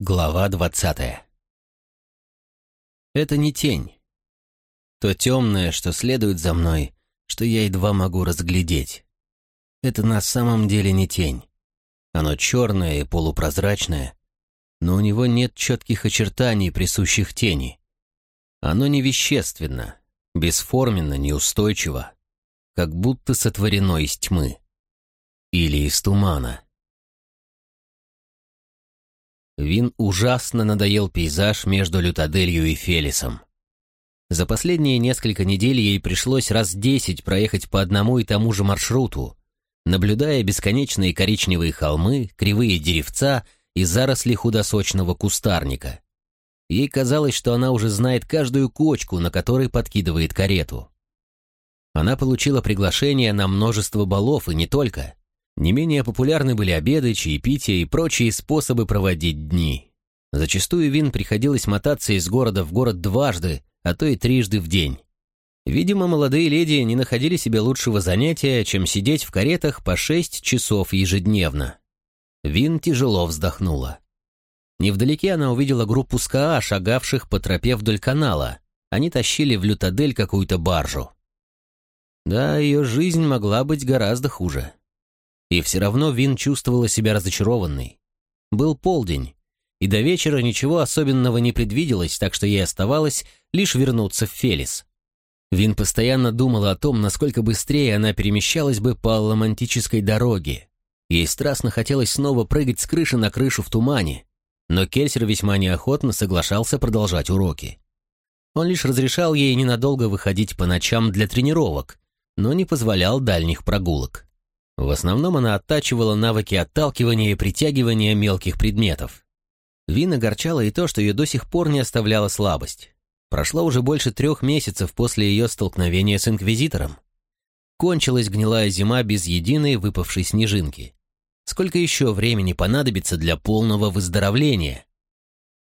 Глава двадцатая Это не тень. То темное, что следует за мной, что я едва могу разглядеть. Это на самом деле не тень. Оно черное и полупрозрачное, но у него нет четких очертаний, присущих тени. Оно не вещественно, бесформенно, неустойчиво, как будто сотворено из тьмы. Или из тумана. Вин ужасно надоел пейзаж между Лютаделью и Фелисом. За последние несколько недель ей пришлось раз десять проехать по одному и тому же маршруту, наблюдая бесконечные коричневые холмы, кривые деревца и заросли худосочного кустарника. Ей казалось, что она уже знает каждую кочку, на которой подкидывает карету. Она получила приглашение на множество балов и не только. Не менее популярны были обеды, чаепития и прочие способы проводить дни. Зачастую Вин приходилось мотаться из города в город дважды, а то и трижды в день. Видимо, молодые леди не находили себе лучшего занятия, чем сидеть в каретах по шесть часов ежедневно. Вин тяжело вздохнула. Невдалеке она увидела группу СКА, шагавших по тропе вдоль канала. Они тащили в Лютадель какую-то баржу. Да, ее жизнь могла быть гораздо хуже. И все равно Вин чувствовала себя разочарованной. Был полдень, и до вечера ничего особенного не предвиделось, так что ей оставалось лишь вернуться в Фелис. Вин постоянно думала о том, насколько быстрее она перемещалась бы по ламантической дороге. Ей страстно хотелось снова прыгать с крыши на крышу в тумане, но Кельсер весьма неохотно соглашался продолжать уроки. Он лишь разрешал ей ненадолго выходить по ночам для тренировок, но не позволял дальних прогулок. В основном она оттачивала навыки отталкивания и притягивания мелких предметов. Вин огорчала и то, что ее до сих пор не оставляла слабость. Прошло уже больше трех месяцев после ее столкновения с Инквизитором. Кончилась гнилая зима без единой выпавшей снежинки. Сколько еще времени понадобится для полного выздоровления?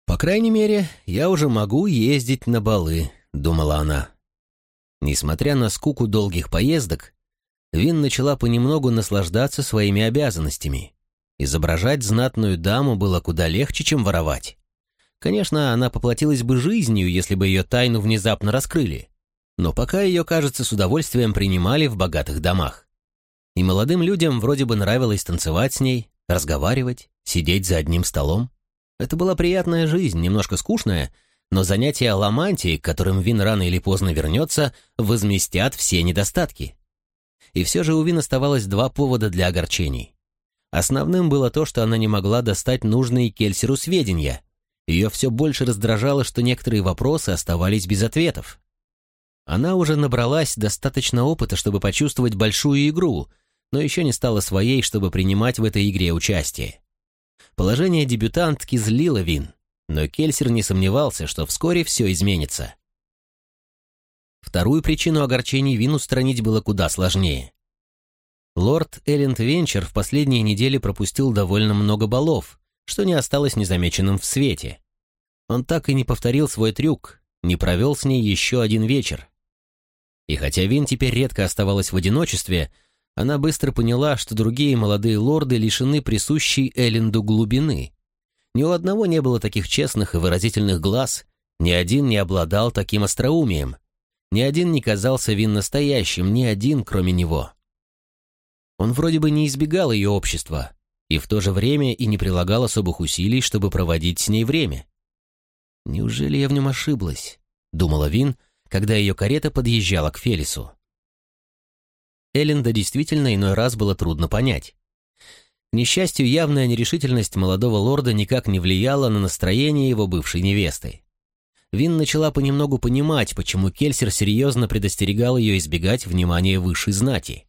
По крайней мере, я уже могу ездить на балы, думала она. Несмотря на скуку долгих поездок, Вин начала понемногу наслаждаться своими обязанностями. Изображать знатную даму было куда легче, чем воровать. Конечно, она поплатилась бы жизнью, если бы ее тайну внезапно раскрыли. Но пока ее, кажется, с удовольствием принимали в богатых домах. И молодым людям вроде бы нравилось танцевать с ней, разговаривать, сидеть за одним столом. Это была приятная жизнь, немножко скучная, но занятия ламантии, к которым Вин рано или поздно вернется, возместят все недостатки. И все же у Вин оставалось два повода для огорчений. Основным было то, что она не могла достать нужные Кельсеру сведения. Ее все больше раздражало, что некоторые вопросы оставались без ответов. Она уже набралась достаточно опыта, чтобы почувствовать большую игру, но еще не стала своей, чтобы принимать в этой игре участие. Положение дебютантки злило Вин, но Кельсер не сомневался, что вскоре все изменится. Вторую причину огорчений Вин устранить было куда сложнее. Лорд Элленд Венчер в последние недели пропустил довольно много балов, что не осталось незамеченным в свете. Он так и не повторил свой трюк, не провел с ней еще один вечер. И хотя Вин теперь редко оставалась в одиночестве, она быстро поняла, что другие молодые лорды лишены присущей Элленду глубины. Ни у одного не было таких честных и выразительных глаз, ни один не обладал таким остроумием, ни один не казался Вин настоящим, ни один, кроме него. Он вроде бы не избегал ее общества, и в то же время и не прилагал особых усилий, чтобы проводить с ней время. «Неужели я в нем ошиблась?» — думала Вин, когда ее карета подъезжала к Фелису. Элленда действительно иной раз было трудно понять. К несчастью, явная нерешительность молодого лорда никак не влияла на настроение его бывшей невесты. Вин начала понемногу понимать, почему Кельсер серьезно предостерегал ее избегать внимания высшей знати.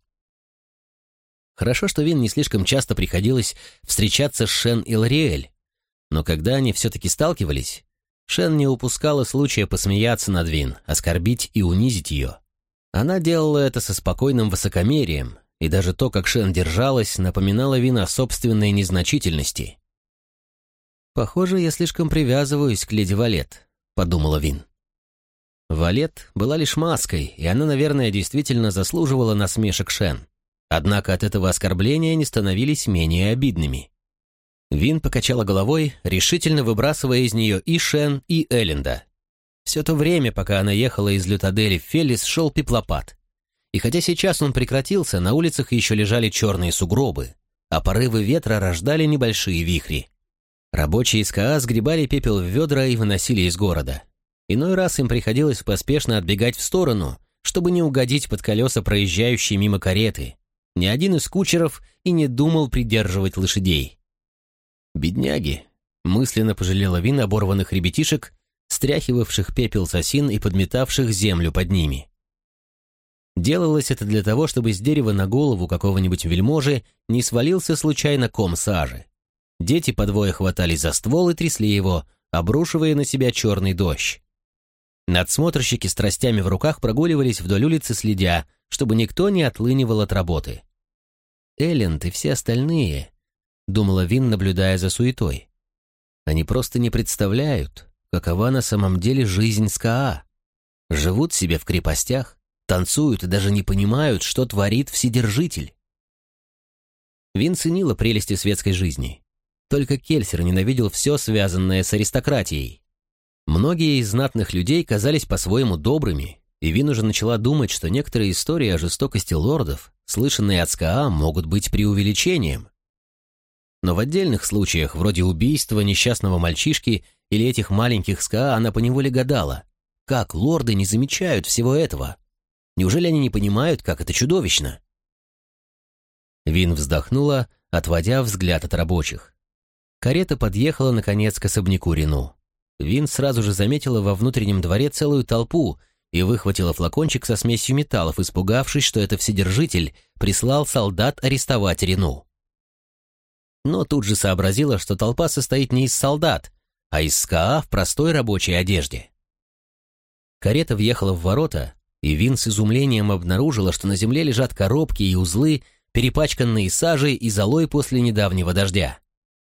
Хорошо, что Вин не слишком часто приходилось встречаться с Шен и Лориэль, но когда они все-таки сталкивались, Шен не упускала случая посмеяться над Вин, оскорбить и унизить ее. Она делала это со спокойным высокомерием, и даже то, как Шен держалась, напоминало Вин о собственной незначительности. «Похоже, я слишком привязываюсь к леди Валет», — подумала Вин. Валет была лишь маской, и она, наверное, действительно заслуживала насмешек Шен. Однако от этого оскорбления не становились менее обидными. Вин покачала головой, решительно выбрасывая из нее и Шен, и Элленда. Все то время, пока она ехала из Лютадели в Феллис, шел пеплопад. И хотя сейчас он прекратился, на улицах еще лежали черные сугробы, а порывы ветра рождали небольшие вихри. Рабочие из КА сгребали пепел в ведра и выносили из города. Иной раз им приходилось поспешно отбегать в сторону, чтобы не угодить под колеса проезжающей мимо кареты. Ни один из кучеров и не думал придерживать лошадей. «Бедняги!» — мысленно пожалела Вин оборванных ребятишек, стряхивавших пепел сосин и подметавших землю под ними. Делалось это для того, чтобы с дерева на голову какого-нибудь вельможи не свалился случайно ком сажи. Дети по двое хватались за ствол и трясли его, обрушивая на себя черный дождь. Надсмотрщики с тростями в руках прогуливались вдоль улицы, следя, чтобы никто не отлынивал от работы. Элленд и все остальные, думала Вин, наблюдая за суетой. Они просто не представляют, какова на самом деле жизнь СКА. Живут себе в крепостях, танцуют и даже не понимают, что творит Вседержитель. Вин ценила прелести светской жизни. Только Кельсер ненавидел все, связанное с аристократией. Многие из знатных людей казались по-своему добрыми, и Вин уже начала думать, что некоторые истории о жестокости лордов, слышанные от СКА, могут быть преувеличением. Но в отдельных случаях, вроде убийства несчастного мальчишки или этих маленьких СКА, она поневоле гадала, как лорды не замечают всего этого. Неужели они не понимают, как это чудовищно? Вин вздохнула, отводя взгляд от рабочих. Карета подъехала, наконец, к особняку Рину. Вин сразу же заметила во внутреннем дворе целую толпу и выхватила флакончик со смесью металлов, испугавшись, что это Вседержитель прислал солдат арестовать Рину. Но тут же сообразила, что толпа состоит не из солдат, а из СКА в простой рабочей одежде. Карета въехала в ворота, и Вин с изумлением обнаружила, что на земле лежат коробки и узлы, перепачканные сажей и золой после недавнего дождя.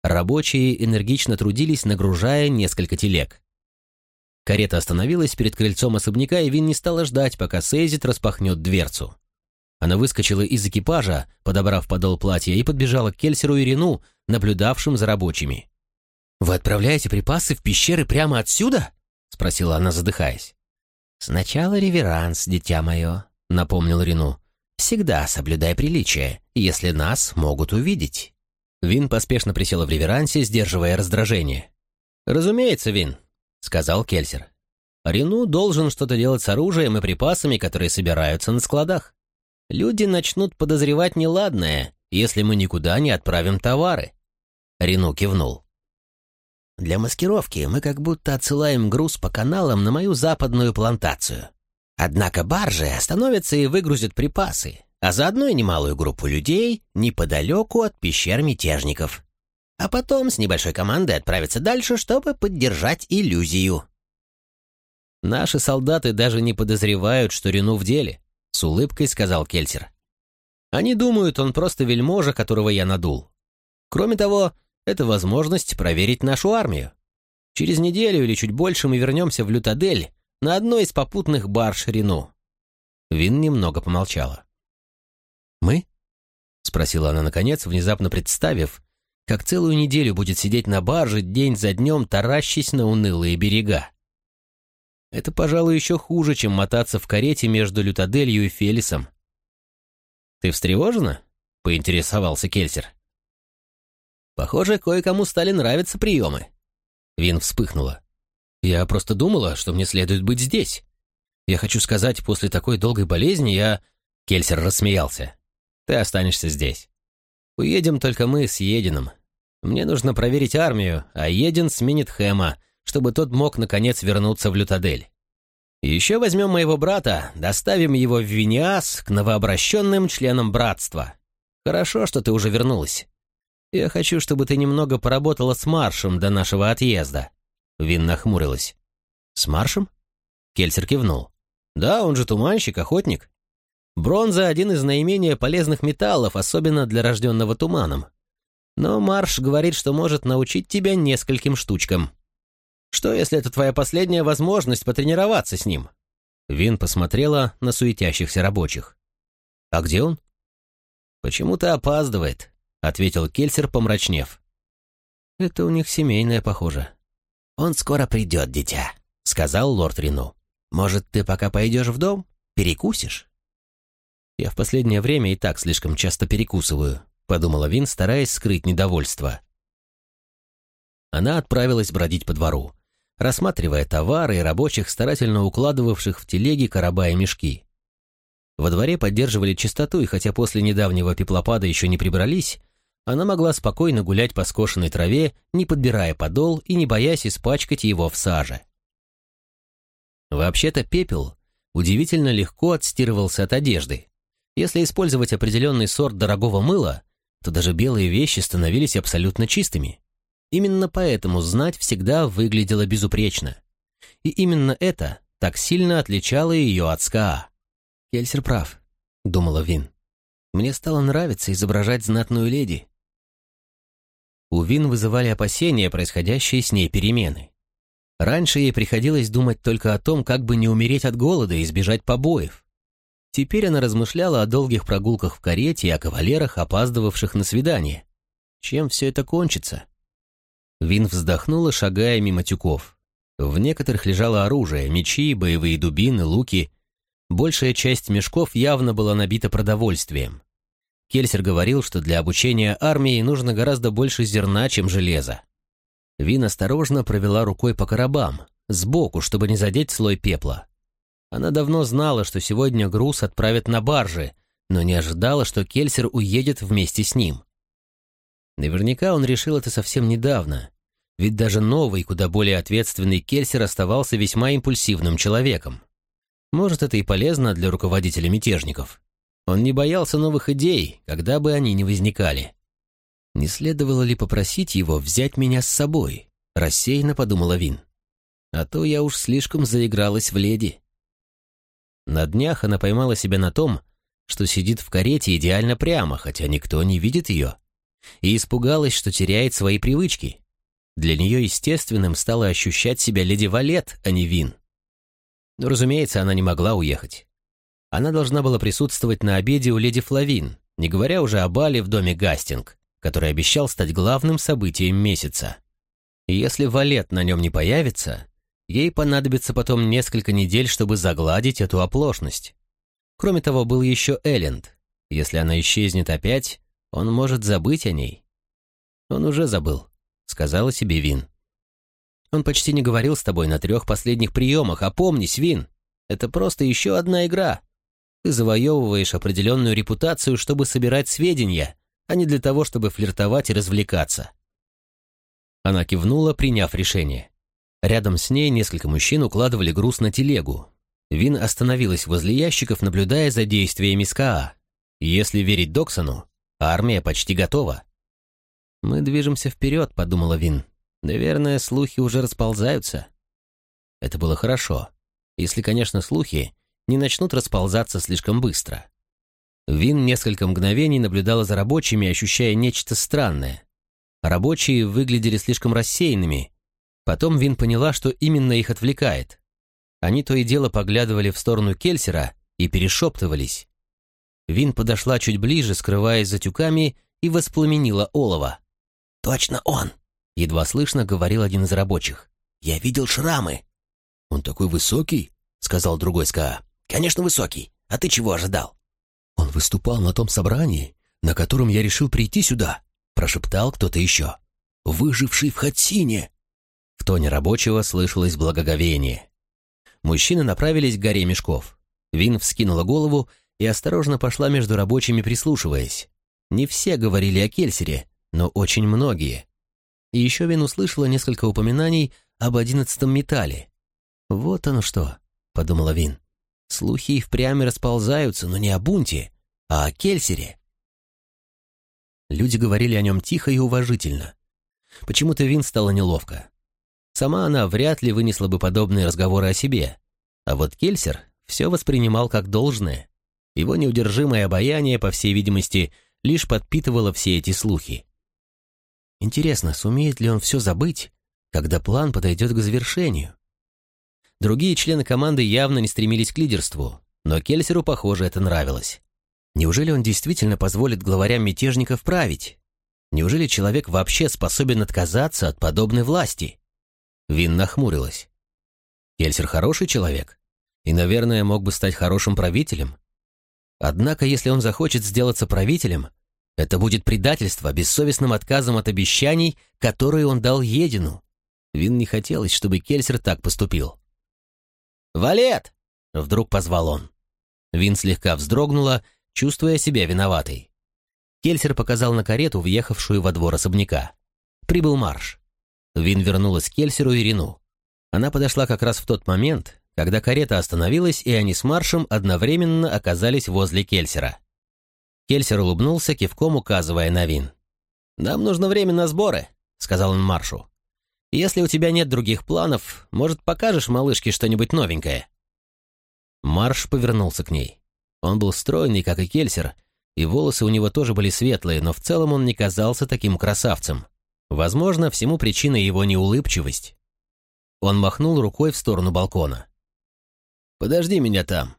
Рабочие энергично трудились, нагружая несколько телег. Карета остановилась перед крыльцом особняка, и Вин не стала ждать, пока Сейзит распахнет дверцу. Она выскочила из экипажа, подобрав подол платья, и подбежала к Кельсеру и Рину, наблюдавшим за рабочими. «Вы отправляете припасы в пещеры прямо отсюда?» — спросила она, задыхаясь. «Сначала реверанс, дитя мое», — напомнил Рину. «Всегда соблюдай приличие, если нас могут увидеть». Вин поспешно присела в реверансе, сдерживая раздражение. «Разумеется, Вин», — сказал Кельсер. «Рину должен что-то делать с оружием и припасами, которые собираются на складах. Люди начнут подозревать неладное, если мы никуда не отправим товары». Рину кивнул. Для маскировки мы как будто отсылаем груз по каналам на мою западную плантацию. Однако баржи остановятся и выгрузят припасы, а заодно и немалую группу людей неподалеку от пещер мятежников. А потом с небольшой командой отправиться дальше, чтобы поддержать иллюзию. «Наши солдаты даже не подозревают, что Рену в деле», — с улыбкой сказал Кельсер. «Они думают, он просто вельможа, которого я надул. Кроме того, это возможность проверить нашу армию. Через неделю или чуть больше мы вернемся в Лютадель на одной из попутных барж Рену. Вин немного помолчала. «Мы?» — спросила она наконец, внезапно представив, как целую неделю будет сидеть на барже день за днем, таращись на унылые берега. Это, пожалуй, еще хуже, чем мотаться в карете между Лютаделью и Фелисом. «Ты встревожена?» — поинтересовался Кельсер. Похоже, кое-кому стали нравиться приемы. Вин вспыхнула. Я просто думала, что мне следует быть здесь. Я хочу сказать, после такой долгой болезни я... Кельсер рассмеялся. Ты останешься здесь. Уедем только мы с Едином. Мне нужно проверить армию, а Един сменит Хэма, чтобы тот мог, наконец, вернуться в Лютадель. Еще возьмем моего брата, доставим его в Виниас к новообращенным членам братства. Хорошо, что ты уже вернулась. «Я хочу, чтобы ты немного поработала с Маршем до нашего отъезда». Вин нахмурилась. «С Маршем?» Кельсер кивнул. «Да, он же туманщик, охотник. Бронза — один из наименее полезных металлов, особенно для рожденного туманом. Но Марш говорит, что может научить тебя нескольким штучкам. Что, если это твоя последняя возможность потренироваться с ним?» Вин посмотрела на суетящихся рабочих. «А где он?» «Почему-то опаздывает», ответил Кельсер, помрачнев. Это у них семейное, похоже. «Он скоро придет, дитя», — сказал лорд Рину. «Может, ты пока пойдешь в дом? Перекусишь?» «Я в последнее время и так слишком часто перекусываю», — подумала Вин, стараясь скрыть недовольство. Она отправилась бродить по двору, рассматривая товары и рабочих, старательно укладывавших в телеги короба и мешки. Во дворе поддерживали чистоту, и хотя после недавнего пеплопада еще не прибрались, она могла спокойно гулять по скошенной траве, не подбирая подол и не боясь испачкать его в саже. Вообще-то пепел удивительно легко отстирывался от одежды. Если использовать определенный сорт дорогого мыла, то даже белые вещи становились абсолютно чистыми. Именно поэтому знать всегда выглядела безупречно. И именно это так сильно отличало ее от СКА. «Кельсер прав», — думала Вин. «Мне стало нравиться изображать знатную леди». У Вин вызывали опасения происходящие с ней перемены. Раньше ей приходилось думать только о том, как бы не умереть от голода и избежать побоев. Теперь она размышляла о долгих прогулках в карете и о кавалерах, опаздывавших на свидание. Чем все это кончится? Вин вздохнула, шагая мимо тюков. В некоторых лежало оружие, мечи, боевые дубины, луки. Большая часть мешков явно была набита продовольствием. Кельсер говорил, что для обучения армии нужно гораздо больше зерна, чем железа. Вин осторожно провела рукой по коробам, сбоку, чтобы не задеть слой пепла. Она давно знала, что сегодня груз отправят на баржи, но не ожидала, что Кельсер уедет вместе с ним. Наверняка он решил это совсем недавно, ведь даже новый, куда более ответственный Кельсер оставался весьма импульсивным человеком. Может, это и полезно для руководителя мятежников. Он не боялся новых идей, когда бы они ни возникали. Не следовало ли попросить его взять меня с собой? Рассеянно подумала Вин. А то я уж слишком заигралась в леди. На днях она поймала себя на том, что сидит в карете идеально прямо, хотя никто не видит ее, и испугалась, что теряет свои привычки. Для нее естественным стало ощущать себя леди Валет, а не Вин. Но, разумеется, она не могла уехать. Она должна была присутствовать на обеде у леди Флавин, не говоря уже о бале в доме Гастинг, который обещал стать главным событием месяца. И если Валет на нем не появится, ей понадобится потом несколько недель, чтобы загладить эту оплошность. Кроме того, был еще Элленд. Если она исчезнет опять, он может забыть о ней. Он уже забыл. — сказала себе Вин. «Он почти не говорил с тобой на трех последних приемах. Опомнись, Вин, это просто еще одна игра. Ты завоевываешь определенную репутацию, чтобы собирать сведения, а не для того, чтобы флиртовать и развлекаться». Она кивнула, приняв решение. Рядом с ней несколько мужчин укладывали груз на телегу. Вин остановилась возле ящиков, наблюдая за действиями СКА. Если верить Доксону, армия почти готова. «Мы движемся вперед», — подумала Вин. «Наверное, слухи уже расползаются». Это было хорошо, если, конечно, слухи не начнут расползаться слишком быстро. Вин несколько мгновений наблюдала за рабочими, ощущая нечто странное. Рабочие выглядели слишком рассеянными. Потом Вин поняла, что именно их отвлекает. Они то и дело поглядывали в сторону Кельсера и перешептывались. Вин подошла чуть ближе, скрываясь за тюками, и воспламенила олово. «Точно он!» — едва слышно говорил один из рабочих. «Я видел шрамы». «Он такой высокий?» — сказал другой СКА. «Конечно высокий. А ты чего ожидал?» «Он выступал на том собрании, на котором я решил прийти сюда», — прошептал кто-то еще. «Выживший в Хатсине». В тоне рабочего слышалось благоговение. Мужчины направились к горе мешков. Вин вскинула голову и осторожно пошла между рабочими, прислушиваясь. Не все говорили о Кельсере, но очень многие. И еще Вин услышала несколько упоминаний об одиннадцатом металле. «Вот оно что», — подумала Вин. «Слухи и впрямь расползаются, но не о бунте, а о Кельсере». Люди говорили о нем тихо и уважительно. Почему-то Вин стало неловко. Сама она вряд ли вынесла бы подобные разговоры о себе. А вот Кельсер все воспринимал как должное. Его неудержимое обаяние, по всей видимости, лишь подпитывало все эти слухи. Интересно, сумеет ли он все забыть, когда план подойдет к завершению? Другие члены команды явно не стремились к лидерству, но Кельсеру, похоже, это нравилось. Неужели он действительно позволит главарям мятежников править? Неужели человек вообще способен отказаться от подобной власти? Вин нахмурилась. Кельсер хороший человек и, наверное, мог бы стать хорошим правителем. Однако, если он захочет сделаться правителем, это будет предательство бессовестным отказом от обещаний, которые он дал Едину. Вин не хотелось, чтобы Кельсер так поступил. «Валет!» — вдруг позвал он. Вин слегка вздрогнула, чувствуя себя виноватой. Кельсер показал на карету, въехавшую во двор особняка. Прибыл марш. Вин вернулась к Кельсеру и Рину. Она подошла как раз в тот момент, когда карета остановилась, и они с маршем одновременно оказались возле Кельсера. Кельсер улыбнулся, кивком указывая на Вин. «Нам нужно время на сборы», — сказал он маршу. «Если у тебя нет других планов, может, покажешь малышке что-нибудь новенькое?» Марш повернулся к ней. Он был стройный, как и Кельсер, и волосы у него тоже были светлые, но в целом он не казался таким красавцем. Возможно, всему причиной его неулыбчивость. Он махнул рукой в сторону балкона. «Подожди меня там».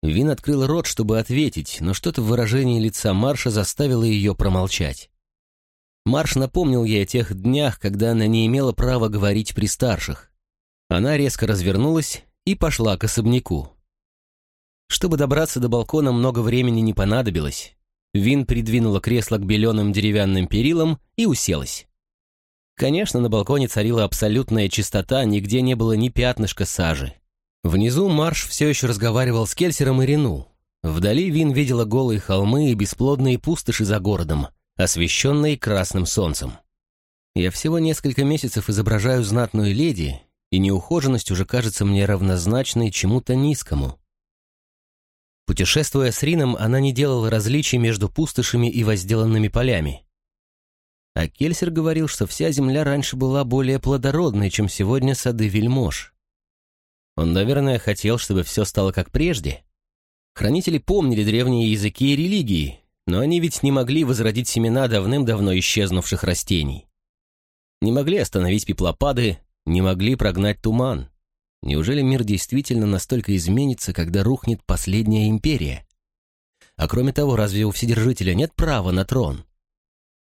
Вин открыл рот, чтобы ответить, но что-то в выражении лица Марша заставило ее промолчать. Марш напомнил ей о тех днях, когда она не имела права говорить при старших. Она резко развернулась и пошла к особняку. Чтобы добраться до балкона, много времени не понадобилось. Вин придвинула кресло к беленым деревянным перилам и уселась. Конечно, на балконе царила абсолютная чистота, нигде не было ни пятнышка сажи. Внизу Марш все еще разговаривал с Кельсером и Рену. Вдали Вин видела голые холмы и бесплодные пустоши за городом, освещенные красным солнцем. Я всего несколько месяцев изображаю знатную леди, и неухоженность уже кажется мне равнозначной чему-то низкому. Путешествуя с Рином, она не делала различий между пустошами и возделанными полями. А Кельсер говорил, что вся земля раньше была более плодородной, чем сегодня сады вельмож. Он, наверное, хотел, чтобы все стало как прежде. Хранители помнили древние языки и религии, но они ведь не могли возродить семена давным-давно исчезнувших растений. Не могли остановить пеплопады, не могли прогнать туман. Неужели мир действительно настолько изменится, когда рухнет последняя империя? А кроме того, разве у Вседержителя нет права на трон?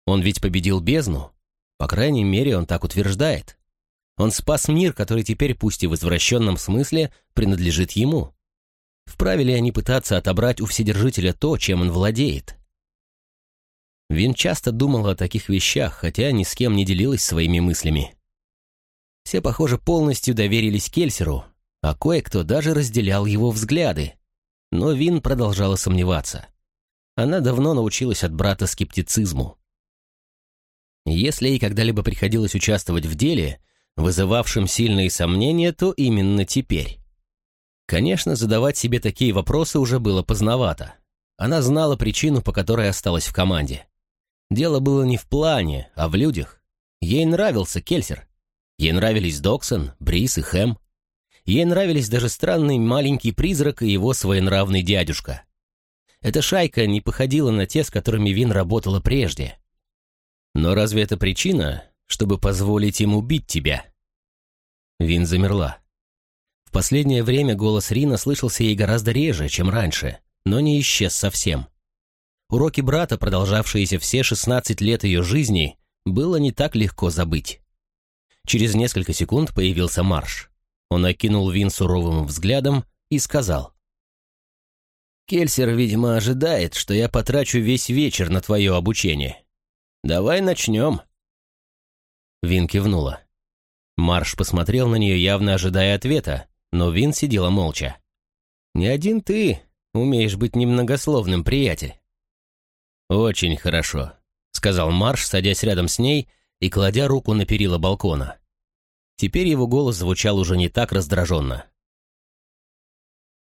Он ведь победил бездну. По крайней мере, он так утверждает. Он спас мир, который теперь, пусть и в извращенном смысле, принадлежит ему. Вправе ли они пытаться отобрать у Вседержителя то, чем он владеет? Вин часто думал о таких вещах, хотя ни с кем не делилась своими мыслями. Все, похоже, полностью доверились Кельсеру, а кое-кто даже разделял его взгляды. Но Вин продолжала сомневаться. Она давно научилась от брата скептицизму. Если ей когда-либо приходилось участвовать в деле, вызывавшем сильные сомнения, то именно теперь. Конечно, задавать себе такие вопросы уже было поздновато. Она знала причину, по которой осталась в команде. Дело было не в плане, а в людях. Ей нравился Кельсер. Ей нравились Доксон, Брис и Хэм. Ей нравились даже странный маленький призрак и его своенравный дядюшка. Эта шайка не походила на те, с которыми Вин работала прежде. Но разве это причина, чтобы позволить им убить тебя? Вин замерла. В последнее время голос Рина слышался ей гораздо реже, чем раньше, но не исчез совсем. Уроки брата, продолжавшиеся все 16 лет ее жизни, было не так легко забыть. Через несколько секунд появился Марш. Он окинул Вин суровым взглядом и сказал. «Кельсер, видимо, ожидает, что я потрачу весь вечер на твое обучение. Давай начнем». Вин кивнула. Марш посмотрел на нее, явно ожидая ответа, но Вин сидела молча. «Не один ты умеешь быть немногословным, приятель». «Очень хорошо», — сказал Марш, садясь рядом с ней и кладя руку на перила балкона. Теперь его голос звучал уже не так раздраженно.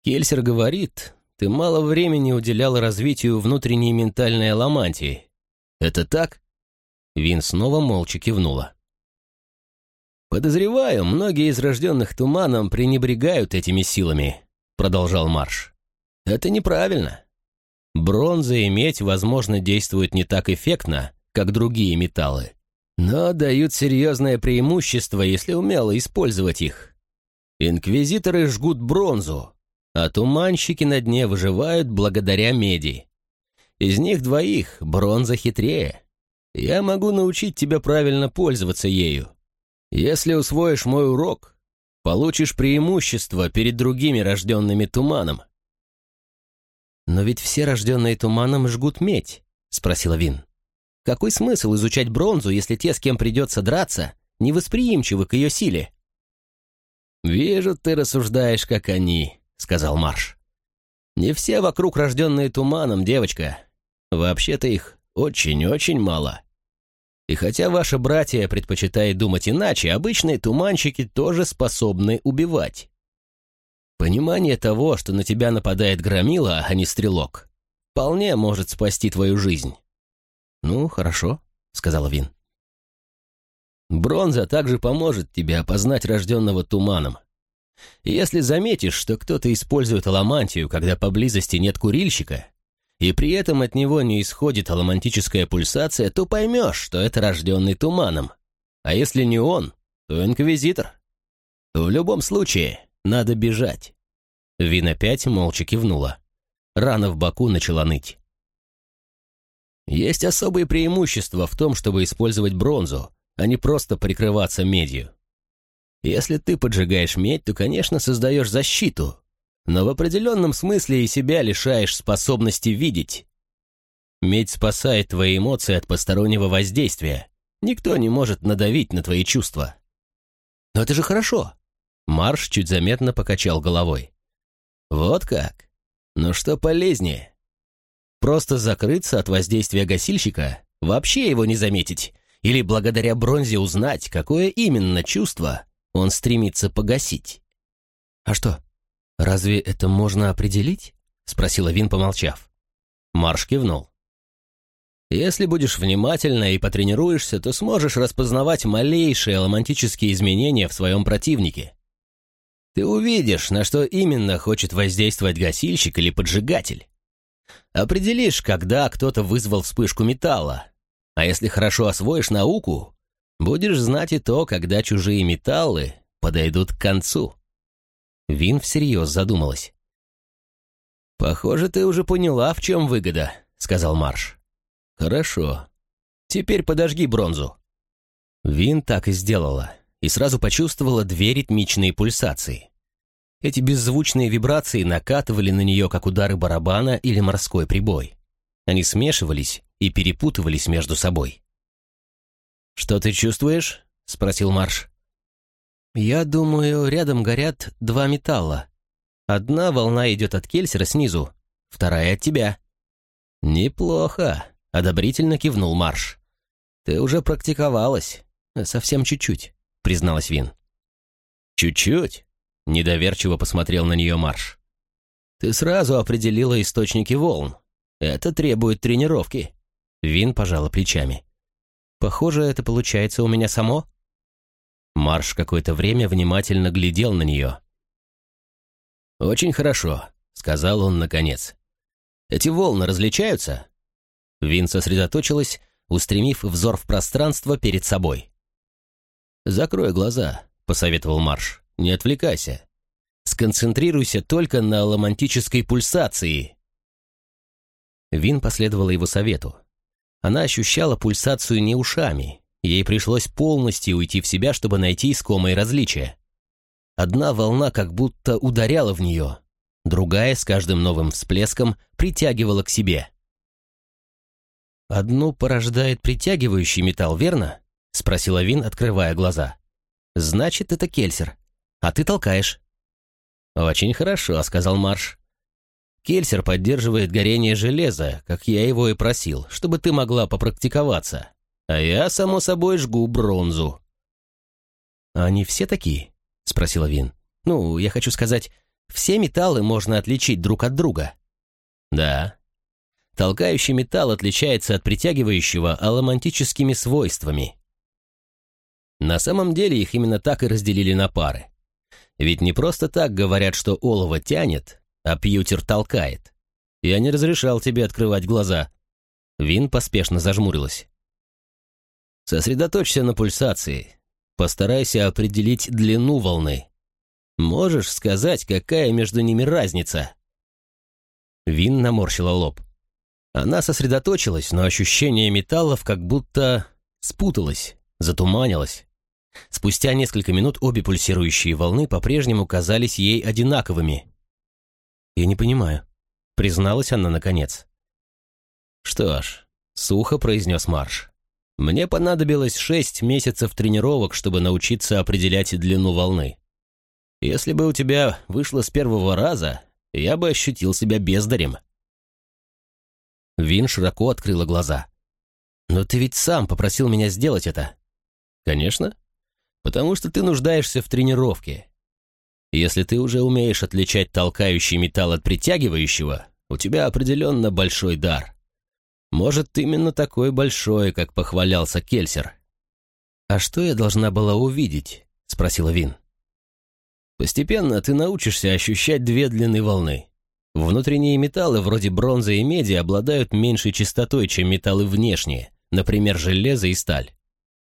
«Кельсер говорит, ты мало времени уделял развитию внутренней ментальной аламантии. Это так?» Вин снова молча кивнула. «Подозреваю, многие из рожденных туманом пренебрегают этими силами», — продолжал Марш. «Это неправильно. Бронза и медь, возможно, действуют не так эффектно, как другие металлы но дают серьезное преимущество, если умело использовать их. Инквизиторы жгут бронзу, а туманщики на дне выживают благодаря меди. Из них двоих бронза хитрее. Я могу научить тебя правильно пользоваться ею. Если усвоишь мой урок, получишь преимущество перед другими рожденными туманом». «Но ведь все рожденные туманом жгут медь», — спросила Вин. «Какой смысл изучать бронзу, если те, с кем придется драться, невосприимчивы к ее силе?» «Вижу, ты рассуждаешь, как они», — сказал Марш. «Не все вокруг рожденные туманом, девочка. Вообще-то их очень-очень мало. И хотя ваша братья предпочитает думать иначе, обычные туманщики тоже способны убивать. Понимание того, что на тебя нападает громила, а не стрелок, вполне может спасти твою жизнь». «Ну, хорошо», — сказала Вин. Бронза также поможет тебе опознать рожденного туманом. если заметишь, что кто-то использует аламантию, когда поблизости нет курильщика, и при этом от него не исходит аламантическая пульсация, то поймешь, что это рожденный туманом. А если не он, то инквизитор. В любом случае, надо бежать. Вин опять молча кивнула. Рана в боку начала ныть. Есть особые преимущества в том, чтобы использовать бронзу, а не просто прикрываться медью. Если ты поджигаешь медь, то, конечно, создаешь защиту, но в определенном смысле и себя лишаешь способности видеть. Медь спасает твои эмоции от постороннего воздействия. Никто не может надавить на твои чувства. Но это же хорошо. Марш чуть заметно покачал головой. Вот как? Но что полезнее? Просто закрыться от воздействия гасильщика, вообще его не заметить, или благодаря бронзе узнать, какое именно чувство он стремится погасить. «А что, разве это можно определить?» — спросила Вин, помолчав. Марш кивнул. «Если будешь внимательна и потренируешься, то сможешь распознавать малейшие романтические изменения в своем противнике. Ты увидишь, на что именно хочет воздействовать гасильщик или поджигатель. Определишь, когда кто-то вызвал вспышку металла, а если хорошо освоишь науку, будешь знать и то, когда чужие металлы подойдут к концу. Вин всерьез задумалась. «Похоже, ты уже поняла, в чем выгода», — сказал Марш. «Хорошо. Теперь подожги бронзу». Вин так и сделала, и сразу почувствовала две ритмичные пульсации. Эти беззвучные вибрации накатывали на нее, как удары барабана или морской прибой. Они смешивались и перепутывались между собой. «Что ты чувствуешь?» — спросил Марш. «Я думаю, рядом горят два металла. Одна волна идет от Кельсера снизу, вторая от тебя». «Неплохо», — одобрительно кивнул Марш. «Ты уже практиковалась». «Совсем чуть-чуть», — призналась Вин. «Чуть-чуть?» — недоверчиво посмотрел на нее Марш. «Ты сразу определила источники волн. Это требует тренировки». Вин пожала плечами. «Похоже, это получается у меня само?» Марш какое-то время внимательно глядел на нее. «Очень хорошо», — сказал он наконец. «Эти волны различаются?» Вин сосредоточилась, устремив взор в пространство перед собой. «Закрой глаза», — посоветовал Марш. «Не отвлекайся. Сконцентрируйся только на ломантической пульсации». Вин последовала его совету. Она ощущала пульсацию не ушами. Ей пришлось полностью уйти в себя, чтобы найти искомые различия. Одна волна как будто ударяла в нее, другая с каждым новым всплеском притягивала к себе. «Одну порождает притягивающий металл, верно?» — спросила Вин, открывая глаза. «Значит, это кельсер. А ты толкаешь». «Очень хорошо», — сказал Марш. Кельсер поддерживает горение железа, как я его и просил, чтобы ты могла попрактиковаться. А я, само собой, жгу бронзу». «Они все такие?» — спросила Вин. «Ну, я хочу сказать, все металлы можно отличить друг от друга». «Да. Толкающий металл отличается от притягивающего аломантическими свойствами. На самом деле их именно так и разделили на пары. Ведь не просто так говорят, что олово тянет, а Пьютер толкает. Я не разрешал тебе открывать глаза». Вин поспешно зажмурилась. «Сосредоточься на пульсации. Постарайся определить длину волны. Можешь сказать, какая между ними разница?» Вин наморщила лоб. Она сосредоточилась, но ощущение металлов как будто спуталось, затуманилось. Спустя несколько минут обе пульсирующие волны по-прежнему казались ей одинаковыми. «Я не понимаю», — призналась она наконец. «Что ж», — сухо произнес Марш, — «мне понадобилось шесть месяцев тренировок, чтобы научиться определять длину волны. Если бы у тебя вышло с первого раза, я бы ощутил себя бездарем». Вин широко открыла глаза. «Но ты ведь сам попросил меня сделать это». «Конечно. Потому что ты нуждаешься в тренировке. Если ты уже умеешь отличать толкающий металл от притягивающего, у тебя определенно большой дар. Может, именно такой большой, как похвалялся Кельсер». «А что я должна была увидеть?» — спросила Вин. «Постепенно ты научишься ощущать две длины волны. Внутренние металлы, вроде бронзы и меди, обладают меньшей частотой, чем металлы внешние, например, железо и сталь.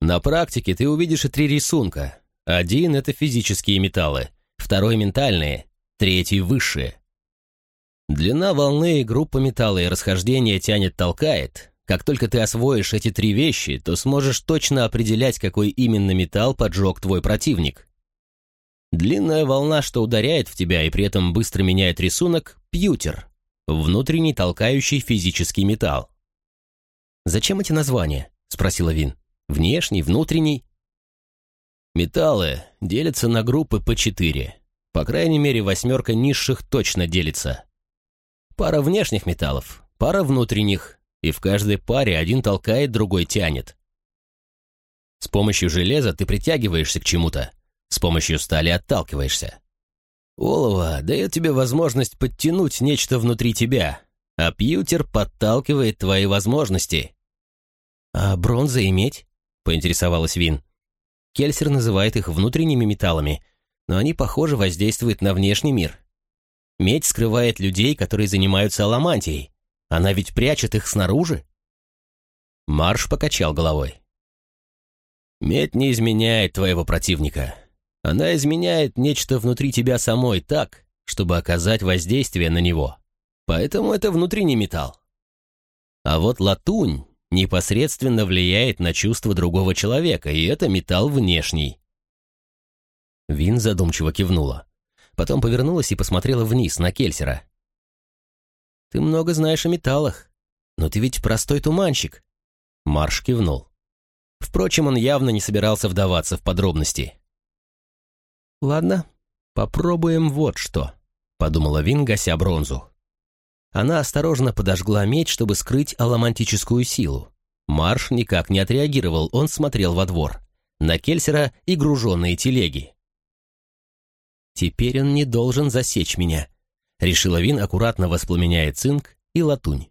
На практике ты увидишь и три рисунка. Один — это физические металлы, второй — ментальные, третий — высшие. Длина волны, группа металла и расхождение тянет-толкает. Как только ты освоишь эти три вещи, то сможешь точно определять, какой именно металл поджег твой противник. Длинная волна, что ударяет в тебя и при этом быстро меняет рисунок – пьютер, внутренний толкающий физический металл. «Зачем эти названия?» – спросила Вин. «Внешний, внутренний?» Металлы делятся на группы по четыре. По крайней мере, восьмерка низших точно делится. Пара внешних металлов, пара внутренних, и в каждой паре один толкает, другой тянет. С помощью железа ты притягиваешься к чему-то, с помощью стали отталкиваешься. Олово дает тебе возможность подтянуть нечто внутри тебя, а пьютер подталкивает твои возможности. «А бронза и медь?» — поинтересовалась Вин. Кельсер называет их внутренними металлами, но они, похоже, воздействуют на внешний мир. Медь скрывает людей, которые занимаются аламантией. Она ведь прячет их снаружи. Марш покачал головой. «Медь не изменяет твоего противника. Она изменяет нечто внутри тебя самой так, чтобы оказать воздействие на него. Поэтому это внутренний металл. А вот латунь непосредственно влияет на чувства другого человека, и это металл внешний. Вин задумчиво кивнула. Потом повернулась и посмотрела вниз на Кельсера. «Ты много знаешь о металлах, но ты ведь простой туманщик». Марш кивнул. Впрочем, он явно не собирался вдаваться в подробности. «Ладно, попробуем вот что», — подумала Вин, гася бронзу. Она осторожно подожгла меч, чтобы скрыть аламантическую силу. Марш никак не отреагировал, он смотрел во двор. На Кельсера и груженные телеги. «Теперь он не должен засечь меня», — решила Вин, аккуратно воспламеняя цинк и латунь.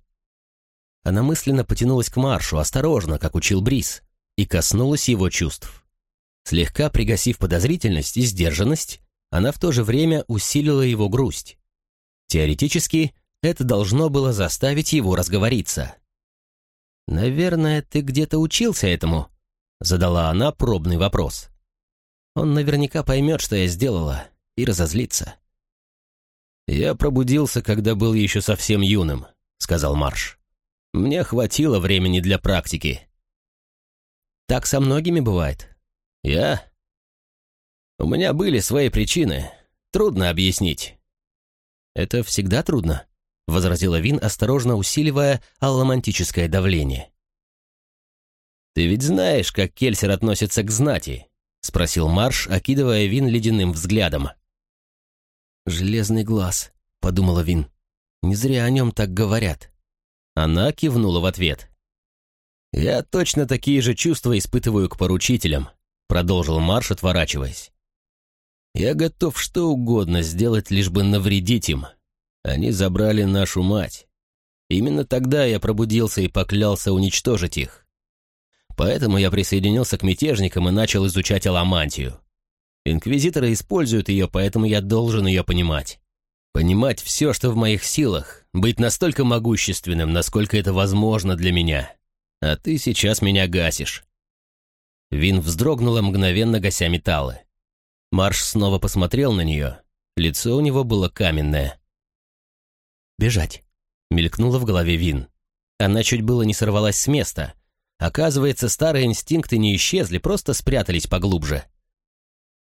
Она мысленно потянулась к Маршу, осторожно, как учил Брис, и коснулась его чувств. Слегка пригасив подозрительность и сдержанность, она в то же время усилила его грусть. Теоретически, это должно было заставить его разговориться. «Наверное, ты где-то учился этому?» — задала она пробный вопрос. «Он наверняка поймет, что я сделала, и разозлится». «Я пробудился, когда был еще совсем юным», — сказал Марш. «Мне хватило времени для практики». «Так со многими бывает», «Я?» «У меня были свои причины. Трудно объяснить». «Это всегда трудно», — возразила Вин, осторожно усиливая алламантическое давление. «Ты ведь знаешь, как Кельсер относится к знати?» — спросил Марш, окидывая Вин ледяным взглядом. «Железный глаз», — подумала Вин. «Не зря о нем так говорят». Она кивнула в ответ. «Я точно такие же чувства испытываю к поручителям продолжил Марш, отворачиваясь. «Я готов что угодно сделать, лишь бы навредить им. Они забрали нашу мать. Именно тогда я пробудился и поклялся уничтожить их. Поэтому я присоединился к мятежникам и начал изучать аламантию. Инквизиторы используют ее, поэтому я должен ее понимать. Понимать все, что в моих силах, быть настолько могущественным, насколько это возможно для меня. А ты сейчас меня гасишь. Вин вздрогнула, мгновенно гася металлы. Марш снова посмотрел на нее. Лицо у него было каменное. «Бежать», — мелькнуло в голове Вин. Она чуть было не сорвалась с места. Оказывается, старые инстинкты не исчезли, просто спрятались поглубже.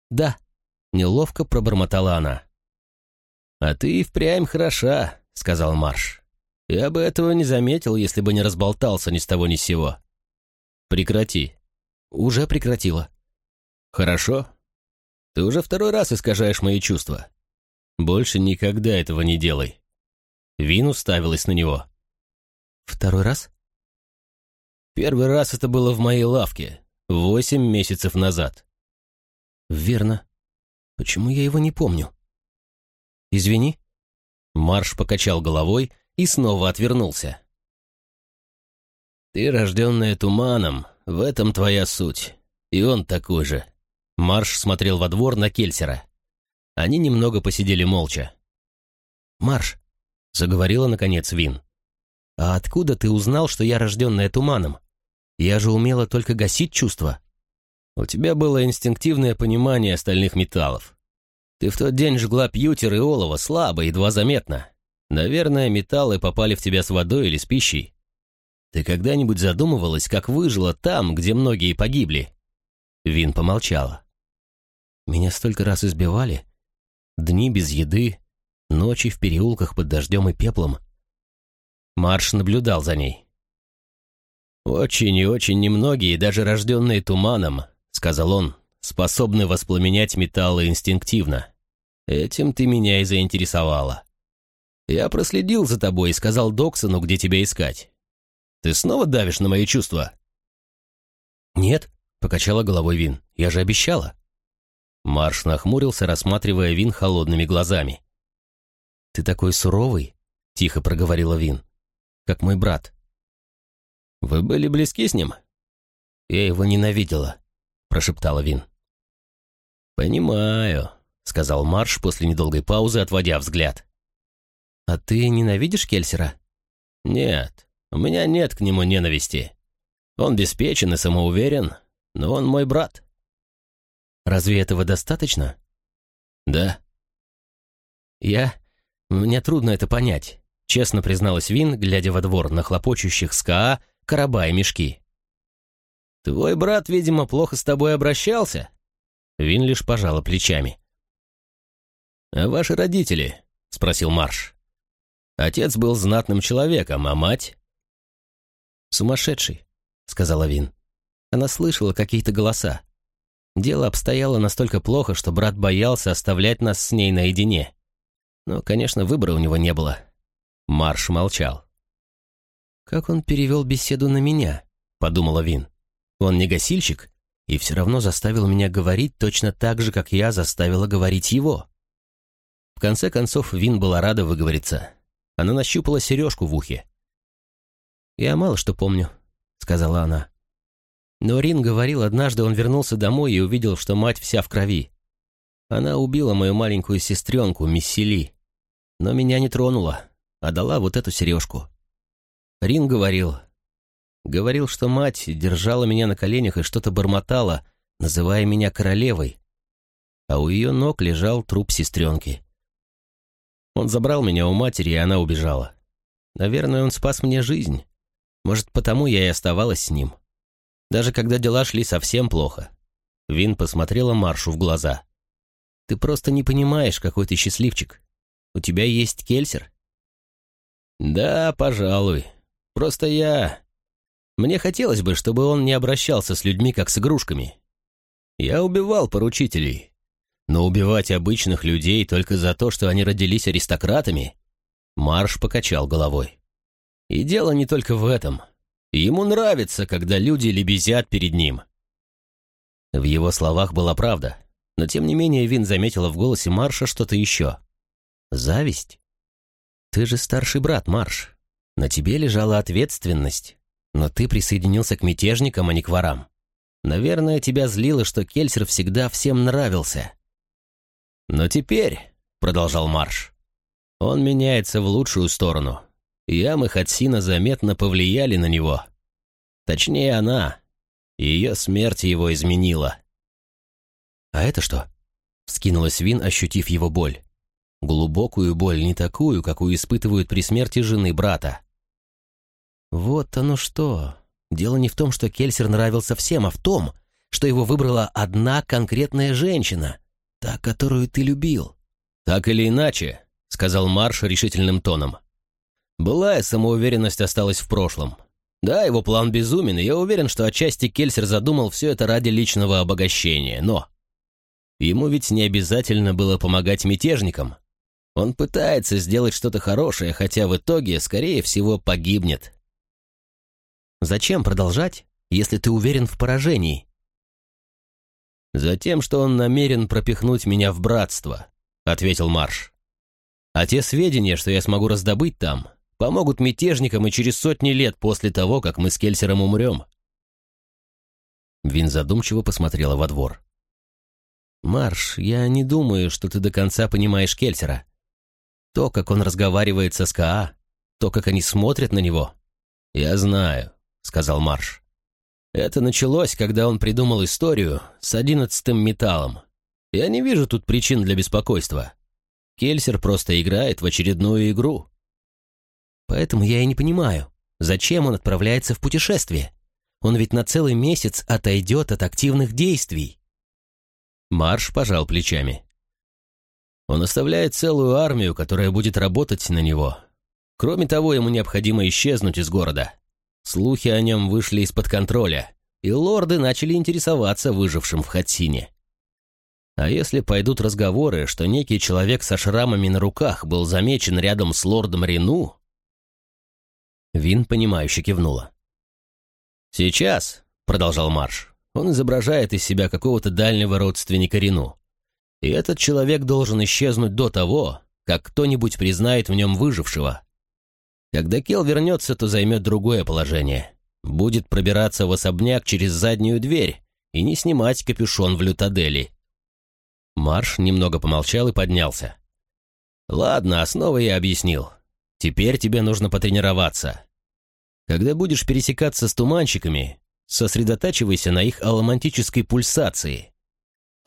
«Да», — неловко пробормотала она. «А ты и впрямь хороша», — сказал Марш. «Я бы этого не заметил, если бы не разболтался ни с того ни с сего». «Прекрати». «Уже прекратила». «Хорошо. Ты уже второй раз искажаешь мои чувства. Больше никогда этого не делай». Вин уставилась на него. «Второй раз?» «Первый раз это было в моей лавке, восемь месяцев назад». «Верно. Почему я его не помню?» «Извини». Марш покачал головой и снова отвернулся. «Ты, рожденная туманом, в этом твоя суть. И он такой же». Марш смотрел во двор на Кельсера. Они немного посидели молча. «Марш», — заговорила наконец Вин. «А откуда ты узнал, что я рожденная туманом? Я же умела только гасить чувства». «У тебя было инстинктивное понимание остальных металлов. Ты в тот день жгла пьютер и олово слабо, едва заметно. Наверное, металлы попали в тебя с водой или с пищей. Ты когда-нибудь задумывалась, как выжила там, где многие погибли?» Вин помолчала. «Меня столько раз избивали. Дни без еды, ночи в переулках под дождем и пеплом». Марш наблюдал за ней. «Очень и очень немногие, даже рожденные туманом», — сказал он, способны воспламенять металлы инстинктивно. Этим ты меня и заинтересовала. Я проследил за тобой и сказал Доксону, где тебя искать. Ты снова давишь на мои чувства?» «Нет», — покачала головой Вин, — «я же обещала». Марш нахмурился, рассматривая Вин холодными глазами. «Ты такой суровый», — тихо проговорила Вин, — «как мой брат». «Вы были близки с ним?» «Я его ненавидела», — прошептала Вин. «Понимаю», — сказал Марш после недолгой паузы, отводя взгляд. «А ты ненавидишь Кельсера?» «Нет, у меня нет к нему ненависти. Он беспечен и самоуверен, но он мой брат». «Разве этого достаточно?» «Да». «Я... Мне трудно это понять», — честно призналась Вин, глядя во двор на хлопочущих СКА, короба и мешки. «Твой брат, видимо, плохо с тобой обращался?» Вин лишь пожала плечами. «А ваши родители?» — спросил Марш. «Отец был знатным человеком, а мать?» «Сумасшедший», — сказала Вин. Она слышала какие-то голоса. Дело обстояло настолько плохо, что брат боялся оставлять нас с ней наедине. Но, конечно, выбора у него не было. Марш молчал. «Как он перевел беседу на меня?» — подумала Вин. «Он не гасильщик, и все равно заставил меня говорить точно так же, как я заставила говорить его. В конце концов, Вин была рада выговориться. Она нащупала сережку в ухе. «Я мало что помню», — сказала она. Но Рин говорил, однажды он вернулся домой и увидел, что мать вся в крови. Она убила мою маленькую сестренку, Миссили, но меня не тронула, а дала вот эту сережку. Рин говорил, Говорил, что мать держала меня на коленях и что-то бормотала, называя меня королевой. А у ее ног лежал труп сестренки. Он забрал меня у матери, и она убежала. Наверное, он спас мне жизнь. Может, потому я и оставалась с ним. Даже когда дела шли совсем плохо. Вин посмотрела Маршу в глаза. «Ты просто не понимаешь, какой ты счастливчик. У тебя есть кельсер?» «Да, пожалуй. Просто я мне хотелось бы, чтобы он не обращался с людьми, как с игрушками. Я убивал поручителей. Но убивать обычных людей только за то, что они родились аристократами... Марш покачал головой. И дело не только в этом. Ему нравится, когда люди лебезят перед ним. В его словах была правда, но тем не менее Вин заметила в голосе Марша что-то еще. «Зависть? Ты же старший брат, Марш. На тебе лежала ответственность. Но ты присоединился к мятежникам, а не к ворам. Наверное, тебя злило, что Кельсер всегда всем нравился. Но теперь, — продолжал Марш, — он меняется в лучшую сторону. Ямы Хатсина заметно повлияли на него. Точнее, она. Ее смерть его изменила. «А это что?» — вскинулась Вин, ощутив его боль. Глубокую боль, не такую, какую испытывают при смерти жены брата. Вот оно что. Дело не в том, что Кельсер нравился всем, а в том, что его выбрала одна конкретная женщина, та, которую ты любил. «Так или иначе», — сказал Марш решительным тоном. «Былая самоуверенность осталась в прошлом. Да, его план безумен, и я уверен, что отчасти Кельсер задумал все это ради личного обогащения, но... Ему ведь не обязательно было помогать мятежникам. Он пытается сделать что-то хорошее, хотя в итоге, скорее всего, погибнет. Зачем продолжать, если ты уверен в поражении? Затем, что он намерен пропихнуть меня в братство, ответил Марш. А те сведения, что я смогу раздобыть там, помогут мятежникам и через сотни лет после того, как мы с Кельсером умрем. Вин задумчиво посмотрела во двор. «Марш, я не думаю, что ты до конца понимаешь Кельсера. То, как он разговаривает со СКА, то, как они смотрят на него». «Я знаю», — сказал Марш. «Это началось, когда он придумал историю с одиннадцатым металлом. Я не вижу тут причин для беспокойства. Кельсер просто играет в очередную игру». «Поэтому я и не понимаю, зачем он отправляется в путешествие? Он ведь на целый месяц отойдет от активных действий». Марш пожал плечами. Он оставляет целую армию, которая будет работать на него. Кроме того, ему необходимо исчезнуть из города. Слухи о нем вышли из-под контроля, и лорды начали интересоваться выжившим в Хатсине. А если пойдут разговоры, что некий человек со шрамами на руках был замечен рядом с лордом Рену? Вин, понимающе кивнула. «Сейчас», — продолжал Марш, — «он изображает из себя какого-то дальнего родственника Рену. И этот человек должен исчезнуть до того, как кто-нибудь признает в нем выжившего. Когда Кел вернется, то займет другое положение. Будет пробираться в особняк через заднюю дверь и не снимать капюшон в лютадели. Марш немного помолчал и поднялся. «Ладно, основы я объяснил. Теперь тебе нужно потренироваться. Когда будешь пересекаться с туманщиками, сосредотачивайся на их аломантической пульсации.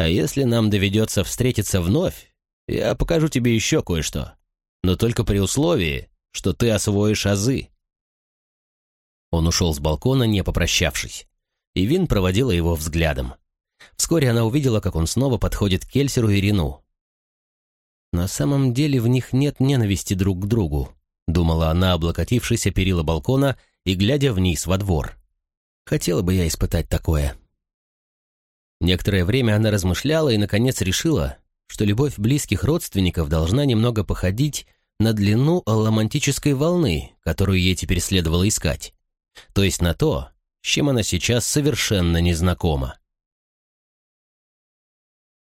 А если нам доведется встретиться вновь, я покажу тебе еще кое-что. Но только при условии, что ты освоишь азы». Он ушел с балкона, не попрощавшись, и Вин проводила его взглядом. Вскоре она увидела, как он снова подходит к Кельсеру и Рину. «На самом деле в них нет ненависти друг к другу», думала она, облокотившись о перила балкона и глядя вниз во двор. «Хотела бы я испытать такое». Некоторое время она размышляла и, наконец, решила, что любовь близких родственников должна немного походить на длину алломантической волны, которую ей теперь следовало искать. То есть на то, с чем она сейчас совершенно не знакома.